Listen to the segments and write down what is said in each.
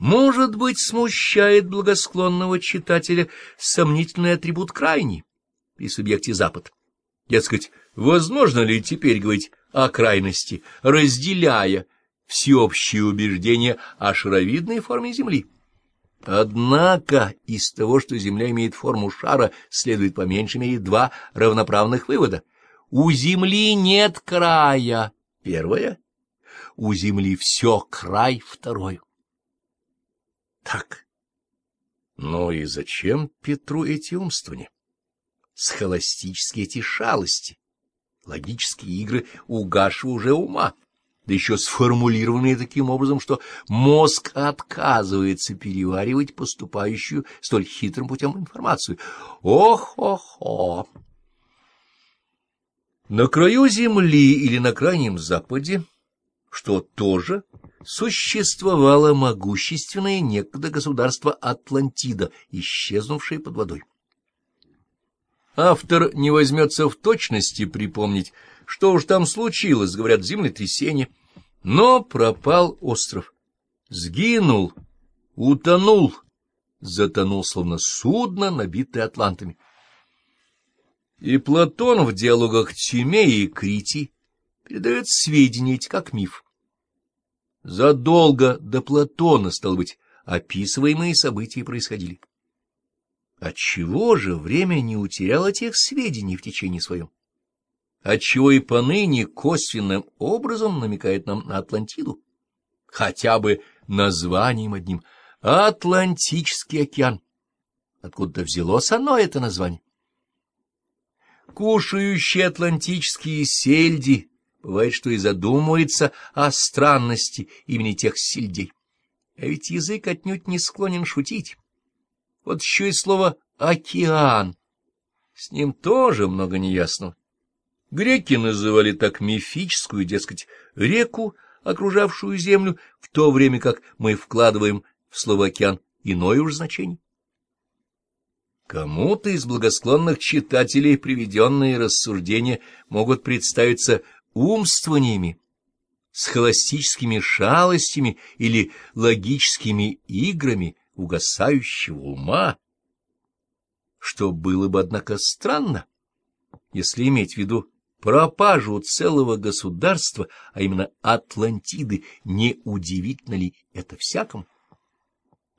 Может быть, смущает благосклонного читателя сомнительный атрибут крайний при субъекте Запад. Дескать, возможно ли теперь говорить о крайности, разделяя всеобщие убеждения о шаровидной форме Земли? Однако из того, что Земля имеет форму шара, следует по меньшей мере два равноправных вывода. У Земли нет края, первое. У Земли все край, второе. Так. Ну и зачем Петру эти умствования? Схоластические эти шалости, логические игры угашивают уже ума, да еще сформулированные таким образом, что мозг отказывается переваривать поступающую столь хитрым путем информацию. Ох-ох-ох! На краю Земли или на Крайнем Западе, что тоже существовало могущественное некогда государство Атлантида, исчезнувшее под водой. Автор не возьмется в точности припомнить, что уж там случилось, говорят, землетрясение, но пропал остров, сгинул, утонул, затонул, словно судно, набитое атлантами. И Платон в диалогах Тимея и Крити передает сведения эти как миф. Задолго до Платона, стал быть, описываемые события происходили. Отчего же время не утеряло тех сведений в течение своем? Отчего и поныне косвенным образом намекает нам на Атлантиду? Хотя бы названием одним — Атлантический океан. Откуда-то взялось оно, это название. Кушающие атлантические сельди Бывает, что и задумывается о странности имени тех сельдей. А ведь язык отнюдь не склонен шутить. Вот еще и слово «океан». С ним тоже много неясного. Греки называли так мифическую, дескать, реку, окружавшую землю, в то время как мы вкладываем в слово «океан» иное уж значение. Кому-то из благосклонных читателей приведенные рассуждения могут представиться умствованиями, схоластическими шалостями или логическими играми угасающего ума, что было бы, однако, странно, если иметь в виду пропажу целого государства, а именно Атлантиды, не удивительно ли это всякому?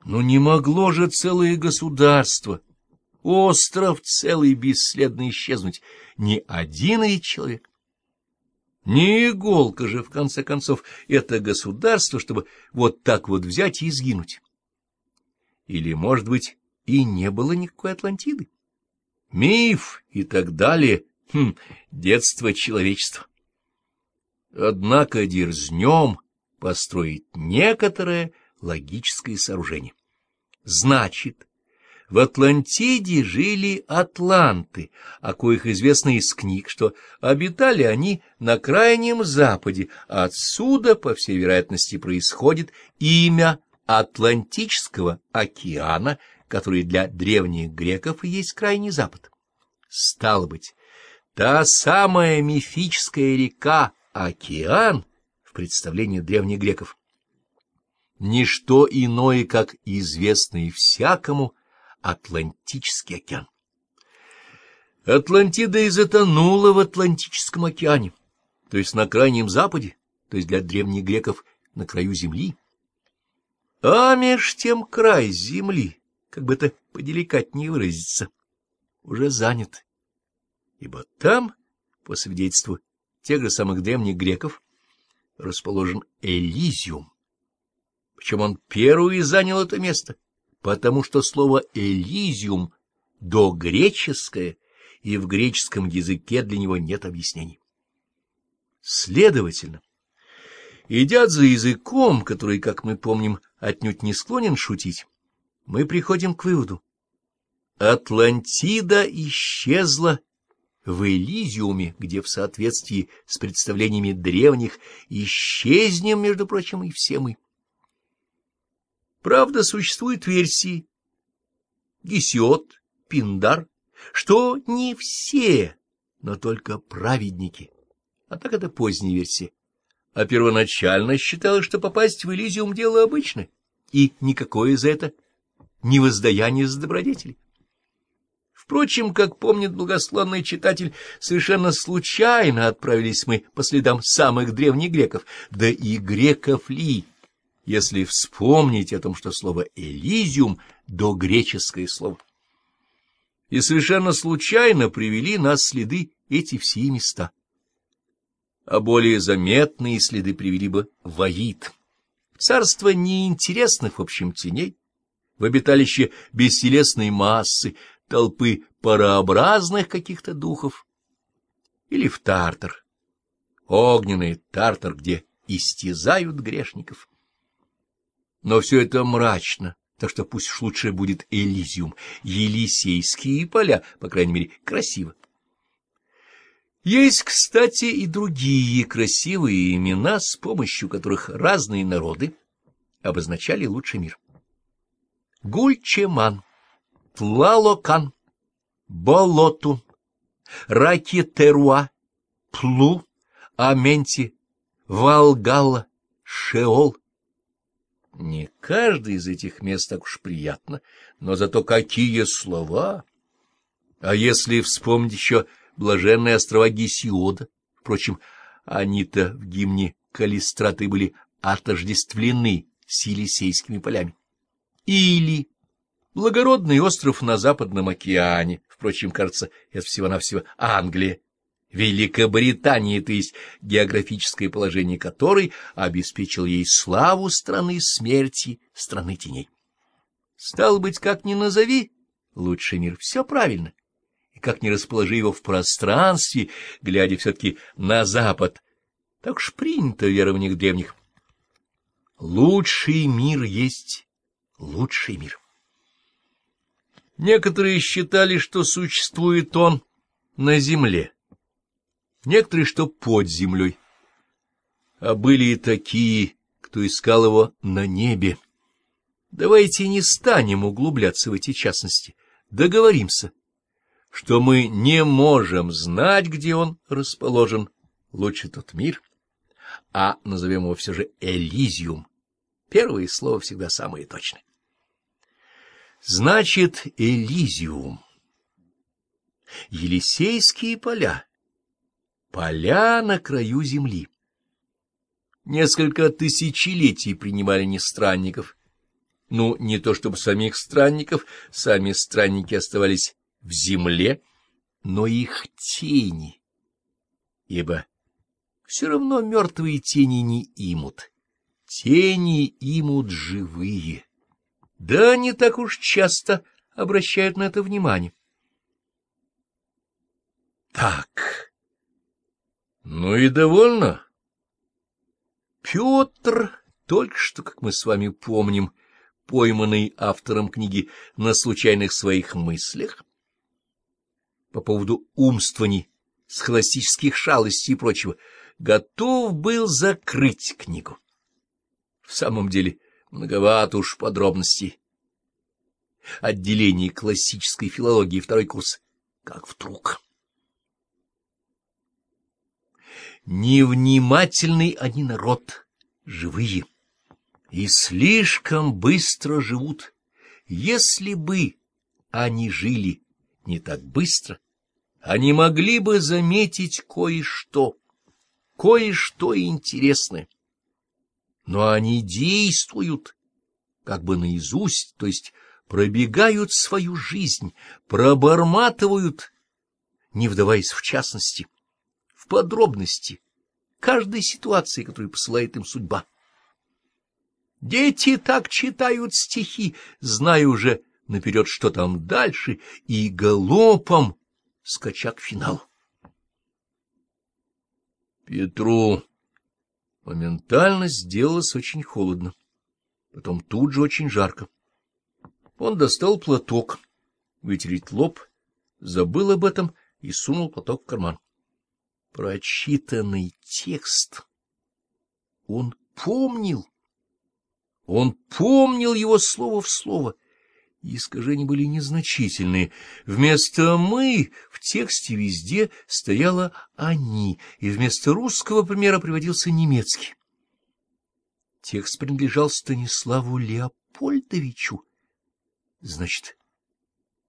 Но не могло же целое государство, остров целый бесследно исчезнуть, ни один человек. Не иголка же, в конце концов, это государство, чтобы вот так вот взять и изгинуть. Или, может быть, и не было никакой Атлантиды. Миф и так далее. Хм, детство человечества. Однако дерзнем построить некоторое логическое сооружение. Значит, в Атлантиде жили атланты, о коих известно из книг, что обитали они на Крайнем Западе, а отсюда, по всей вероятности, происходит имя Атлантического океана, который для древних греков и есть Крайний Запад. Стало быть, та самая мифическая река Океан в представлении древних греков — ничто иное, как известный всякому Атлантический океан. Атлантида и затонула в Атлантическом океане, то есть на крайнем западе, то есть для древних греков на краю земли. А меж тем край земли, как бы это поделикатнее выразиться, уже занят, ибо там, по свидетельству тех же самых древних греков, расположен Элизиум. Причем он первый занял это место — потому что слово «элизиум» догреческое, и в греческом языке для него нет объяснений. Следовательно, идя за языком, который, как мы помним, отнюдь не склонен шутить, мы приходим к выводу. Атлантида исчезла в Элизиуме, где в соответствии с представлениями древних исчезнем, между прочим, и все мы. Правда, существуют версии Гесиот, Пиндар, что не все, но только праведники. А так это поздняя версия. А первоначально считалось, что попасть в Элизиум — дело обычное. и никакое за это не воздаяние за добродетели. Впрочем, как помнит благословный читатель, совершенно случайно отправились мы по следам самых древних греков. Да и греков ли, если вспомнить о том, что слово «элизиум» — догреческое слово. И совершенно случайно привели нас следы эти все места. А более заметные следы привели бы в Аид, царство неинтересных, в общем, теней, в обиталище бестелесной массы, толпы парообразных каких-то духов, или в Тартар, огненный Тартар, где истязают грешников. Но все это мрачно, так что пусть лучше будет Элизиум, Елисейские поля, по крайней мере, красиво. Есть, кстати, и другие красивые имена, с помощью которых разные народы обозначали лучший мир. Гульчеман, Тлалокан, Болоту, Ракетеруа, Плу, Аменти, Валгалла, Шеол. Не каждый из этих мест так уж приятно, но зато какие слова! А если вспомнить еще блаженные острова Гесиода, впрочем, они-то в гимне Калистраты были отождествлены с Елисейскими полями. Или благородный остров на Западном океане, впрочем, кажется, это всего-навсего Англия, Великобритания, то есть географическое положение которой обеспечил ей славу страны смерти, страны теней. Стало быть, как ни назови, лучший мир, все правильно. И как ни расположи его в пространстве, глядя все-таки на запад, так уж принято в верованиях древних. Лучший мир есть лучший мир. Некоторые считали, что существует он на земле, некоторые, что под землей. А были и такие, кто искал его на небе. Давайте не станем углубляться в эти частности, договоримся, что мы не можем знать, где он расположен, лучше тот мир, а назовем его все же Элизиум. Первое слово всегда самое точное. Значит, Элизиум. Елисейские поля. Поля на краю земли. Несколько тысячелетий принимали не странников. Ну, не то чтобы самих странников, сами странники оставались в земле, но их тени. Ибо все равно мертвые тени не имут. Тени имут живые. Да, не так уж часто обращают на это внимание. Так, ну и довольно. Петр, только что, как мы с вами помним, пойманный автором книги на случайных своих мыслях, по поводу умствований, схоластических шалостей и прочего, готов был закрыть книгу. В самом деле, Многовато уж подробностей. Отделение классической филологии, второй курс. Как вдруг. Невнимательный они народ, живые, и слишком быстро живут. Если бы они жили не так быстро, они могли бы заметить кое-что, кое-что интересное но они действуют как бы наизусть, то есть пробегают свою жизнь, проборматывают, не вдаваясь в частности, подробности каждой ситуации, которую посылает им судьба. Дети так читают стихи, зная уже наперед, что там дальше, и галопом скача к финалу. Петру Моментально сделалось очень холодно. Потом тут же очень жарко. Он достал платок, вытереть лоб, забыл об этом и сунул платок в карман. Прочитанный текст. Он помнил. Он помнил его слово в слово искажения были незначительные. Вместо «мы» в тексте везде стояло «они», и вместо русского примера приводился немецкий. Текст принадлежал Станиславу. Леопольдовичу. Значит,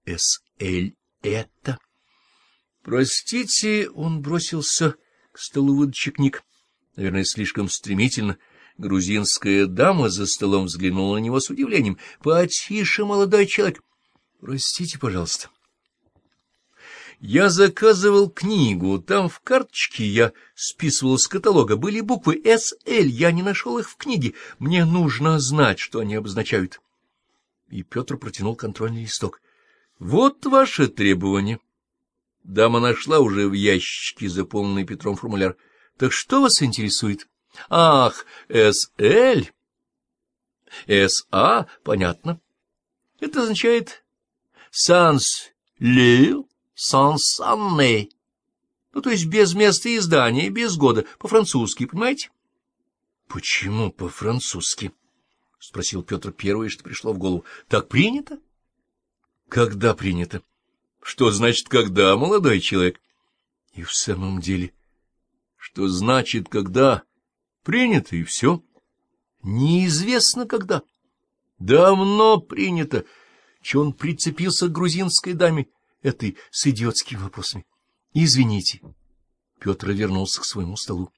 С.Л. это... Простите, он бросился к столу выдачи книг. Наверное, слишком стремительно. Грузинская дама за столом взглянула на него с удивлением. — Потише, молодой человек. — Простите, пожалуйста. Я заказывал книгу. Там в карточке я списывал с каталога. Были буквы «СЛ». Я не нашел их в книге. Мне нужно знать, что они обозначают. И Петр протянул контрольный листок. — Вот ваше требование. Дама нашла уже в ящичке заполненный Петром формуляр. — Так что вас интересует? — Ах, СЛ. СА, понятно. Это означает «санс лю сансанне». Ну, то есть без места издания, без года, по-французски, понимаете? — Почему по-французски? — спросил Петр первое, что пришло в голову. — Так принято? — Когда принято? — Что значит «когда», молодой человек? — И в самом деле... Что значит «когда»? Принято, и все. Неизвестно когда. Давно принято. Че он прицепился к грузинской даме этой с идиотскими вопросами? Извините. Петр вернулся к своему столу.